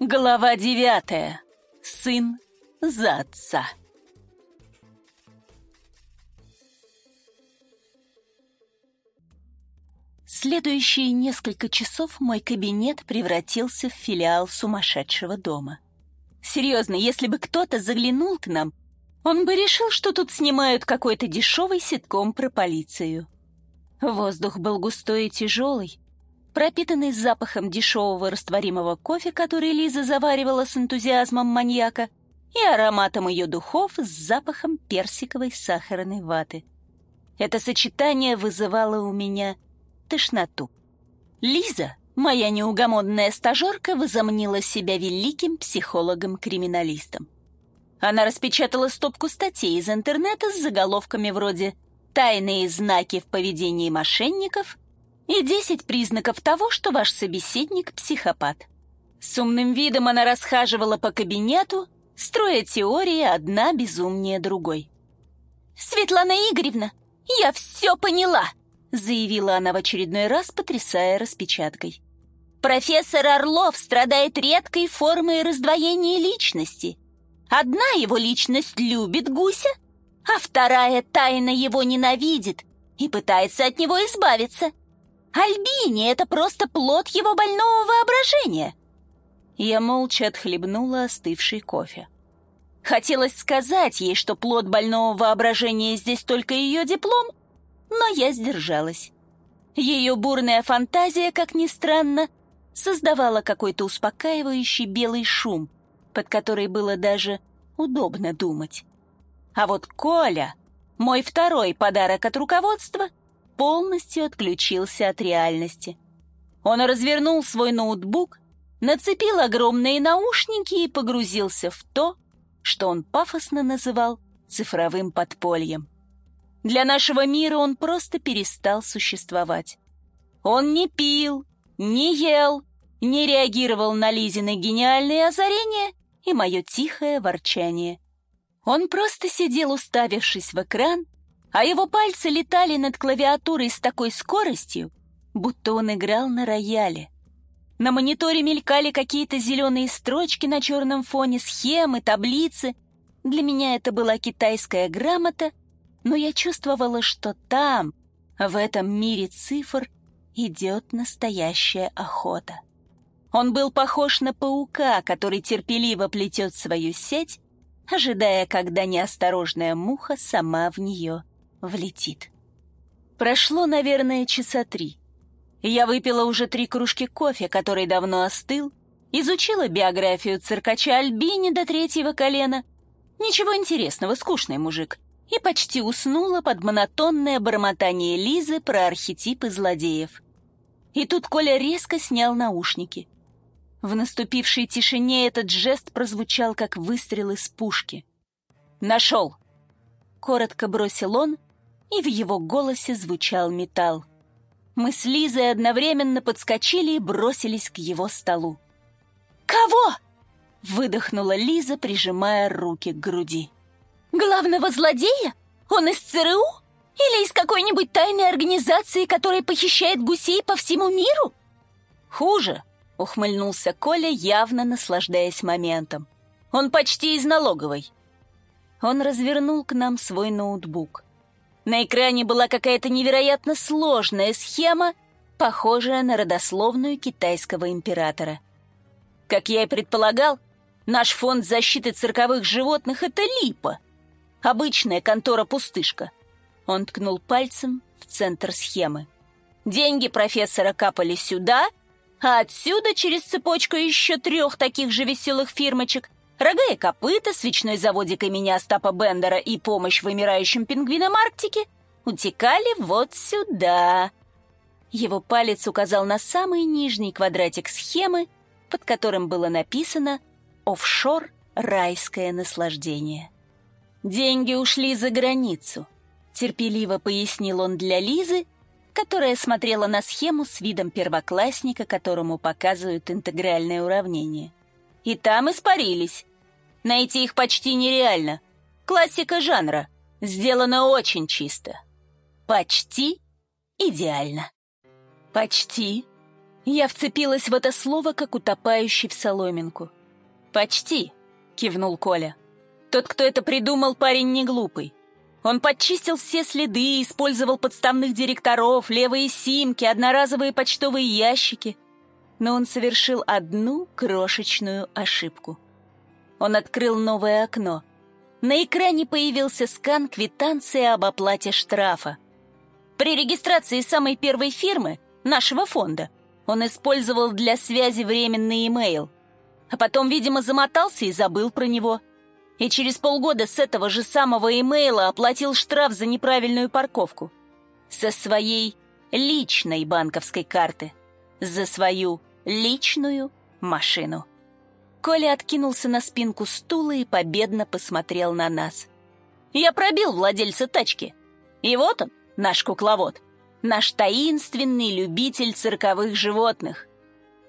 Глава девятая. Сын за отца. Следующие несколько часов мой кабинет превратился в филиал сумасшедшего дома. Серьезно, если бы кто-то заглянул к нам, он бы решил, что тут снимают какой-то дешевый ситком про полицию. Воздух был густой и тяжелый, пропитанный запахом дешевого растворимого кофе, который Лиза заваривала с энтузиазмом маньяка, и ароматом ее духов с запахом персиковой сахарной ваты. Это сочетание вызывало у меня тошноту. Лиза, моя неугомонная стажерка, возомнила себя великим психологом-криминалистом. Она распечатала стопку статей из интернета с заголовками вроде «Тайные знаки в поведении мошенников» и 10 признаков того, что ваш собеседник — психопат. С умным видом она расхаживала по кабинету, строя теории одна безумнее другой. «Светлана Игоревна, я все поняла!» заявила она в очередной раз, потрясая распечаткой. «Профессор Орлов страдает редкой формой раздвоения личности. Одна его личность любит гуся, а вторая тайно его ненавидит и пытается от него избавиться. Альбини — это просто плод его больного воображения». Я молча отхлебнула остывший кофе. Хотелось сказать ей, что плод больного воображения здесь только ее диплом — но я сдержалась. Ее бурная фантазия, как ни странно, создавала какой-то успокаивающий белый шум, под который было даже удобно думать. А вот Коля, мой второй подарок от руководства, полностью отключился от реальности. Он развернул свой ноутбук, нацепил огромные наушники и погрузился в то, что он пафосно называл цифровым подпольем. Для нашего мира он просто перестал существовать. Он не пил, не ел, не реагировал на Лизины гениальные озарения и мое тихое ворчание. Он просто сидел, уставившись в экран, а его пальцы летали над клавиатурой с такой скоростью, будто он играл на рояле. На мониторе мелькали какие-то зеленые строчки на черном фоне, схемы, таблицы. Для меня это была китайская грамота — но я чувствовала, что там, в этом мире цифр, идет настоящая охота. Он был похож на паука, который терпеливо плетет свою сеть, ожидая, когда неосторожная муха сама в нее влетит. Прошло, наверное, часа три. Я выпила уже три кружки кофе, который давно остыл, изучила биографию циркача Альбини до третьего колена. Ничего интересного, скучный мужик и почти уснула под монотонное бормотание Лизы про архетипы злодеев. И тут Коля резко снял наушники. В наступившей тишине этот жест прозвучал, как выстрел из пушки. «Нашел!» Коротко бросил он, и в его голосе звучал металл. Мы с Лизой одновременно подскочили и бросились к его столу. «Кого?» — выдохнула Лиза, прижимая руки к груди. Главного злодея? Он из ЦРУ? Или из какой-нибудь тайной организации, которая похищает гусей по всему миру? Хуже, ухмыльнулся Коля, явно наслаждаясь моментом. Он почти из налоговой. Он развернул к нам свой ноутбук. На экране была какая-то невероятно сложная схема, похожая на родословную китайского императора. Как я и предполагал, наш фонд защиты цирковых животных — это липа. Обычная контора-пустышка. Он ткнул пальцем в центр схемы. Деньги профессора капали сюда, а отсюда через цепочку еще трех таких же веселых фирмочек рога и копыта, свечной заводик имени Остапа Бендера и помощь вымирающим пингвинам Арктики утекали вот сюда. Его палец указал на самый нижний квадратик схемы, под которым было написано «Офшор. Райское наслаждение». Деньги ушли за границу, терпеливо пояснил он для Лизы, которая смотрела на схему с видом первоклассника, которому показывают интегральное уравнение. И там испарились. Найти их почти нереально. Классика жанра. Сделано очень чисто. Почти идеально. Почти. Я вцепилась в это слово, как утопающий в соломинку. «Почти», — кивнул Коля. «Тот, кто это придумал, парень не глупый. Он подчистил все следы, использовал подставных директоров, левые симки, одноразовые почтовые ящики. Но он совершил одну крошечную ошибку. Он открыл новое окно. На экране появился скан квитанции об оплате штрафа. При регистрации самой первой фирмы, нашего фонда, он использовал для связи временный имейл. А потом, видимо, замотался и забыл про него – и через полгода с этого же самого имейла оплатил штраф за неправильную парковку. Со своей личной банковской карты. За свою личную машину. Коля откинулся на спинку стула и победно посмотрел на нас. «Я пробил владельца тачки. И вот он, наш кукловод, наш таинственный любитель цирковых животных».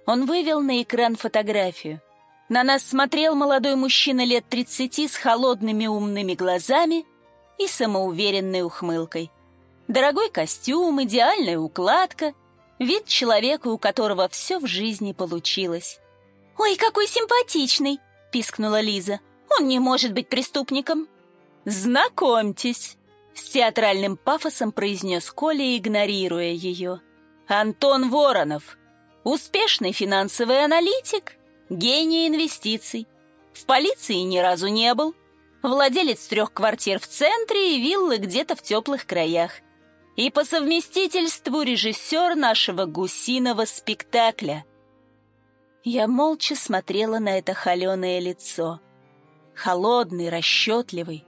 Он вывел на экран фотографию. На нас смотрел молодой мужчина лет тридцати с холодными умными глазами и самоуверенной ухмылкой. Дорогой костюм, идеальная укладка, вид человека, у которого все в жизни получилось. «Ой, какой симпатичный!» — пискнула Лиза. «Он не может быть преступником!» «Знакомьтесь!» — с театральным пафосом произнес Коля, игнорируя ее. «Антон Воронов, успешный финансовый аналитик гений инвестиций. В полиции ни разу не был. Владелец трех квартир в центре и виллы где-то в теплых краях. И по совместительству режиссер нашего гусиного спектакля. Я молча смотрела на это холеное лицо. Холодный, расчетливый,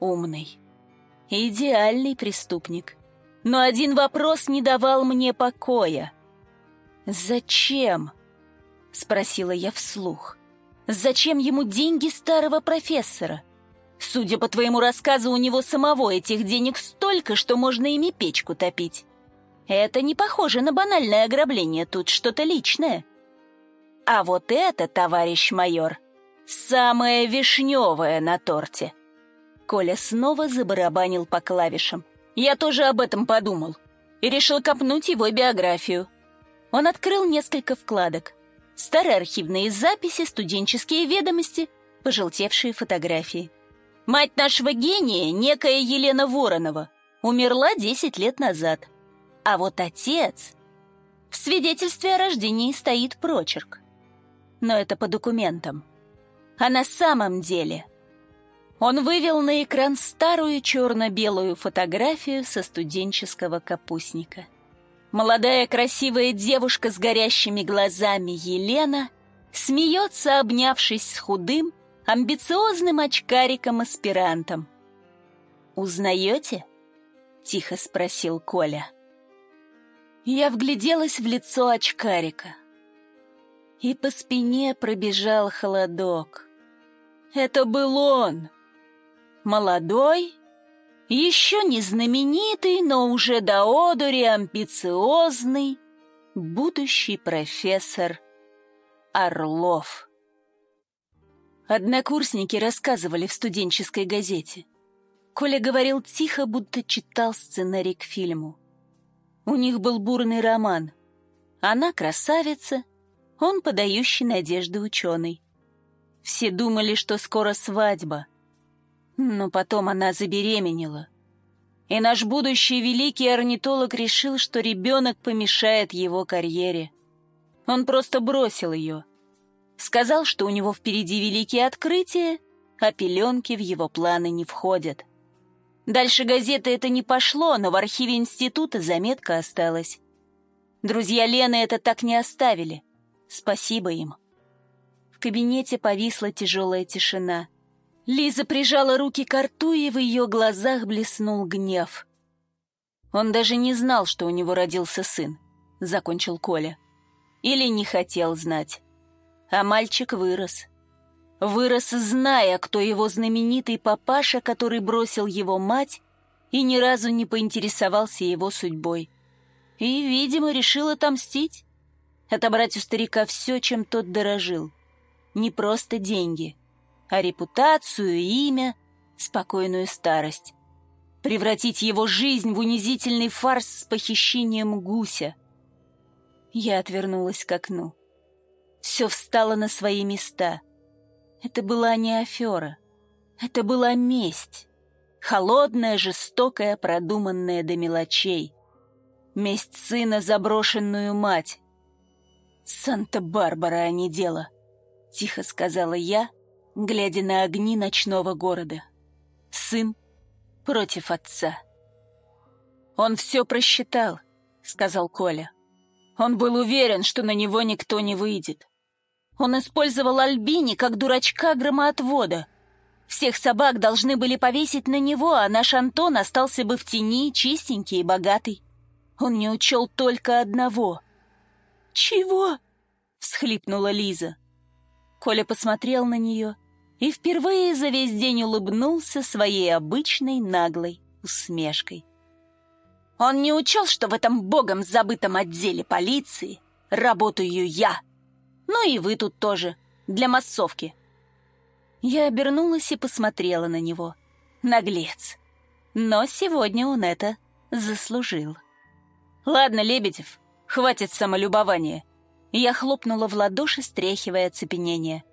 умный. Идеальный преступник. Но один вопрос не давал мне покоя. Зачем? — спросила я вслух. «Зачем ему деньги старого профессора? Судя по твоему рассказу, у него самого этих денег столько, что можно ими печку топить. Это не похоже на банальное ограбление, тут что-то личное. А вот это, товарищ майор, самое вишневое на торте». Коля снова забарабанил по клавишам. «Я тоже об этом подумал» и решил копнуть его биографию. Он открыл несколько вкладок старые архивные записи, студенческие ведомости, пожелтевшие фотографии. Мать нашего гения, некая Елена Воронова, умерла 10 лет назад. А вот отец... В свидетельстве о рождении стоит прочерк. Но это по документам. А на самом деле... Он вывел на экран старую черно-белую фотографию со студенческого капустника. Молодая красивая девушка с горящими глазами Елена смеется, обнявшись с худым, амбициозным очкариком-аспирантом. «Узнаете?» — тихо спросил Коля. Я вгляделась в лицо очкарика. И по спине пробежал холодок. Это был он. Молодой, еще не знаменитый, но уже до одури амбициозный будущий профессор Орлов. Однокурсники рассказывали в студенческой газете. Коля говорил тихо, будто читал сценарий к фильму. У них был бурный роман. Она красавица, он подающий надежды ученый. Все думали, что скоро свадьба — но потом она забеременела. И наш будущий великий орнитолог решил, что ребенок помешает его карьере. Он просто бросил ее. Сказал, что у него впереди великие открытия, а пеленки в его планы не входят. Дальше газеты это не пошло, но в архиве института заметка осталась. Друзья Лены это так не оставили. Спасибо им. В кабинете повисла тяжелая тишина — Лиза прижала руки к рту, и в ее глазах блеснул гнев. Он даже не знал, что у него родился сын, — закончил Коля. Или не хотел знать. А мальчик вырос. Вырос, зная, кто его знаменитый папаша, который бросил его мать и ни разу не поинтересовался его судьбой. И, видимо, решил отомстить. Отобрать у старика все, чем тот дорожил. Не просто деньги — а репутацию, имя, спокойную старость. Превратить его жизнь в унизительный фарс с похищением гуся. Я отвернулась к окну. Все встало на свои места. Это была не афера. Это была месть. Холодная, жестокая, продуманная до мелочей. Месть сына заброшенную мать. «Санта-Барбара, а не дело», — тихо сказала я, глядя на огни ночного города. Сын против отца. «Он все просчитал», — сказал Коля. «Он был уверен, что на него никто не выйдет. Он использовал Альбини как дурачка-громоотвода. Всех собак должны были повесить на него, а наш Антон остался бы в тени, чистенький и богатый. Он не учел только одного. «Чего?» — всхлипнула Лиза. Коля посмотрел на нее и впервые за весь день улыбнулся своей обычной наглой усмешкой. Он не учел, что в этом богом забытом отделе полиции работаю я. Ну и вы тут тоже, для массовки. Я обернулась и посмотрела на него. Наглец. Но сегодня он это заслужил. «Ладно, Лебедев, хватит самолюбования». Я хлопнула в ладоши, стряхивая оцепенение.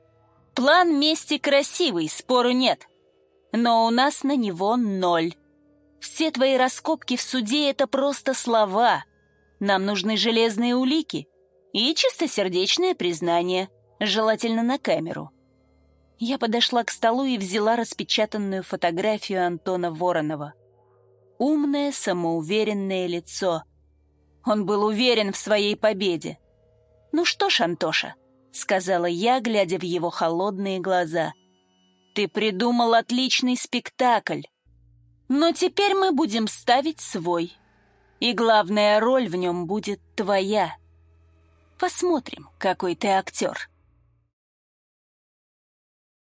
«План мести красивый, спору нет. Но у нас на него ноль. Все твои раскопки в суде — это просто слова. Нам нужны железные улики и чистосердечное признание, желательно на камеру». Я подошла к столу и взяла распечатанную фотографию Антона Воронова. Умное, самоуверенное лицо. Он был уверен в своей победе. «Ну что ж, Антоша», — сказала я, глядя в его холодные глаза, — «ты придумал отличный спектакль. Но теперь мы будем ставить свой, и главная роль в нем будет твоя. Посмотрим, какой ты актер».